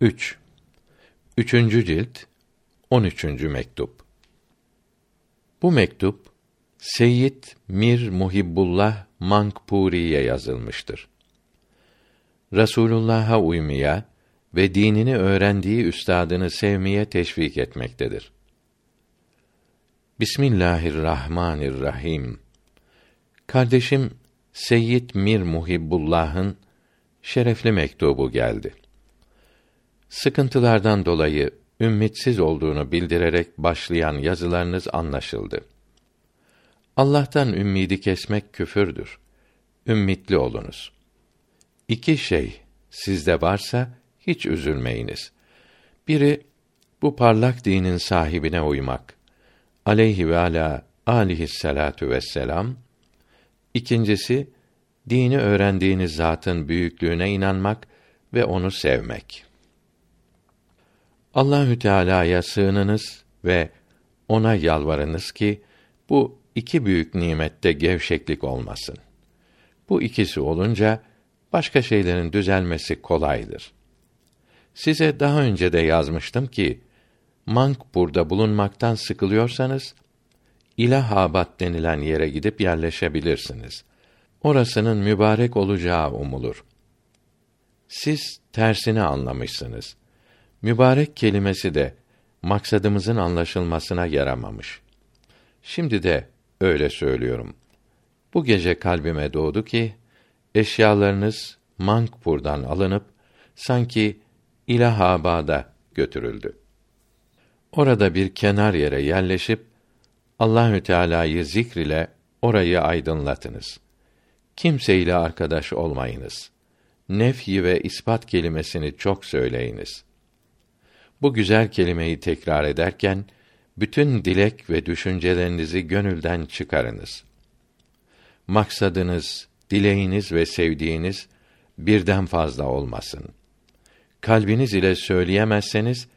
3. Üçüncü cilt 13. mektup. Bu mektup Seyyid Mir Muhibbullah Mankpuri'ye yazılmıştır. Rasulullah'a uymaya ve dinini öğrendiği üstadını sevmeye teşvik etmektedir. Bismillahirrahmanirrahim. Kardeşim Seyyid Mir Muhibbullah'ın şerefli mektubu geldi. Sıkıntılardan dolayı ümmitsiz olduğunu bildirerek başlayan yazılarınız anlaşıldı. Allah'tan ümmidi kesmek küfürdür. Ümmitli olunuz. İki şey sizde varsa hiç üzülmeyiniz. Biri bu parlak dinin sahibine uymak. Aleyhi ve ala aleyhissalatu vesselam. İkincisi dini öğrendiğiniz zatın büyüklüğüne inanmak ve onu sevmek. Allahü Teala'ya sığınınız ve ona yalvarınız ki bu iki büyük nimette gevşeklik olmasın. Bu ikisi olunca başka şeylerin düzelmesi kolaydır. Size daha önce de yazmıştım ki Mank burada bulunmaktan sıkılıyorsanız İlahabat denilen yere gidip yerleşebilirsiniz. Orasının mübarek olacağı umulur. Siz tersini anlamışsınız. Mübarek kelimesi de maksadımızın anlaşılmasına yaramamış. Şimdi de öyle söylüyorum. Bu gece kalbime doğdu ki eşyalarınız Mankpur'dan alınıp sanki İlahabad'a götürüldü. Orada bir kenar yere yerleşip Allahü Teala'yı zikr ile orayı aydınlatınız. Kimseyle arkadaş olmayınız. Nefyi ve ispat kelimesini çok söyleyiniz. Bu güzel kelimeyi tekrar ederken bütün dilek ve düşüncelerinizi gönülden çıkarınız. Maksadınız, dileğiniz ve sevdiğiniz birden fazla olmasın. Kalbiniz ile söyleyemezseniz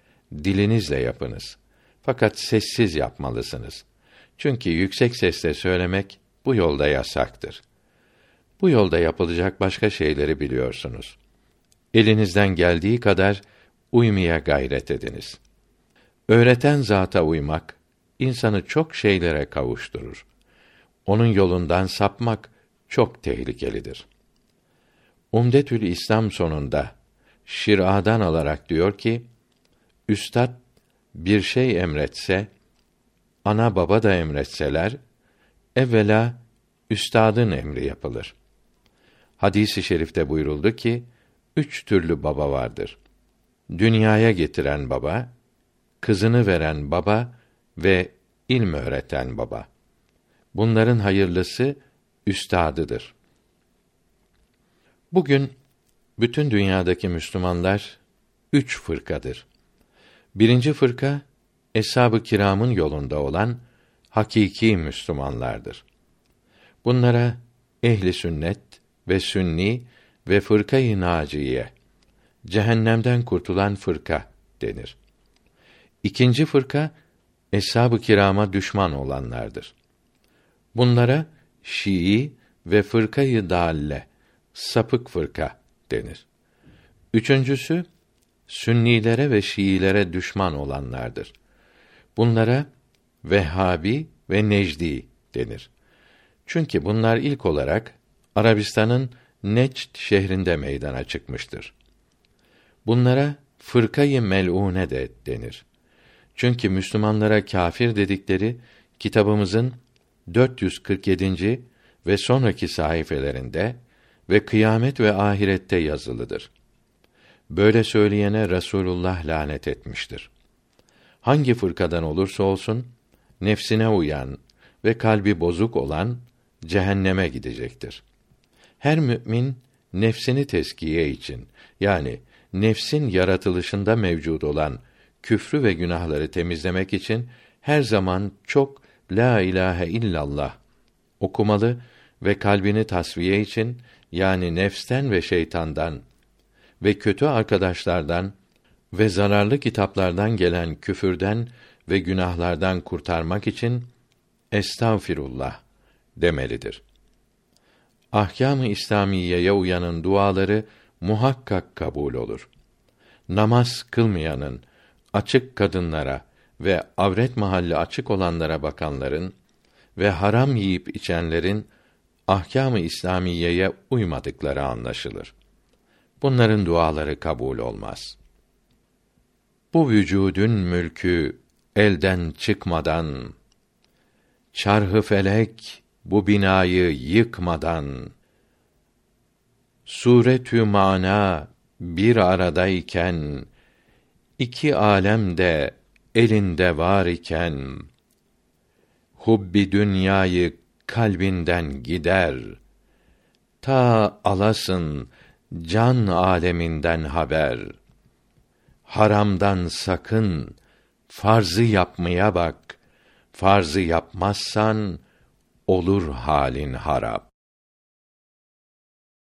dilinizle yapınız. Fakat sessiz yapmalısınız. Çünkü yüksek sesle söylemek bu yolda yasaktır. Bu yolda yapılacak başka şeyleri biliyorsunuz. Elinizden geldiği kadar uymaya gayret ediniz. Öğreten zata uymak insanı çok şeylere kavuşturur. Onun yolundan sapmak çok tehlikelidir. Umdetül İslam sonunda şir'adan alarak diyor ki: Üstad bir şey emretse, ana baba da emretseler, evvela üstadın emri yapılır. Hadisi i şerifte buyuruldu ki, üç türlü baba vardır. Dünyaya getiren baba, kızını veren baba ve ilm öğreten baba. Bunların hayırlısı üstadıdır. Bugün bütün dünyadaki Müslümanlar üç fırkadır. Birinci fırka eshab-ı kiramın yolunda olan hakiki Müslümanlardır. Bunlara ehli sünnet ve sünni ve fırkayı naciye cehennemden kurtulan fırka denir. İkinci fırka eshab-ı kirama düşman olanlardır. Bunlara Şii ve fırkayı dalle sapık fırka denir. Üçüncüsü Sünnilere ve Şiilere düşman olanlardır. Bunlara Vehhabi ve Necdi denir. Çünkü bunlar ilk olarak Arabistan'ın Necd şehrinde meydana çıkmıştır. Bunlara fırkayı mel'une de denir. Çünkü Müslümanlara kâfir dedikleri kitabımızın 447. ve sonraki sayfelerinde ve kıyamet ve ahirette yazılıdır. Böyle söyleyene Resulullah lanet etmiştir. Hangi fırkadan olursa olsun nefsine uyan ve kalbi bozuk olan cehenneme gidecektir. Her mümin nefsini teskiye için yani nefsin yaratılışında mevcud olan küfrü ve günahları temizlemek için her zaman çok la ilahe illallah okumalı ve kalbini tasfiye için yani nefsten ve şeytandan ve kötü arkadaşlardan ve zararlı kitaplardan gelen küfürden ve günahlardan kurtarmak için estağfirullah demelidir. Ahkâm-ı İslamiyeye uyanın duaları muhakkak kabul olur. namaz kılmayanın, açık kadınlara ve avret mahalli açık olanlara bakanların ve haram yiyip içenlerin ahkâm-ı İslamiyeye uymadıkları anlaşılır. Bunların duaları kabul olmaz. Bu vücudun mülkü elden çıkmadan çarhı felek bu binayı yıkmadan suretü mana bir aradayken iki alem de elinde var iken hubbi dünyayı kalbinden gider. Ta alasın can aleminden haber. Haramdan sakın farzı yapmaya bak. Farzı yapmazsan olur halin harap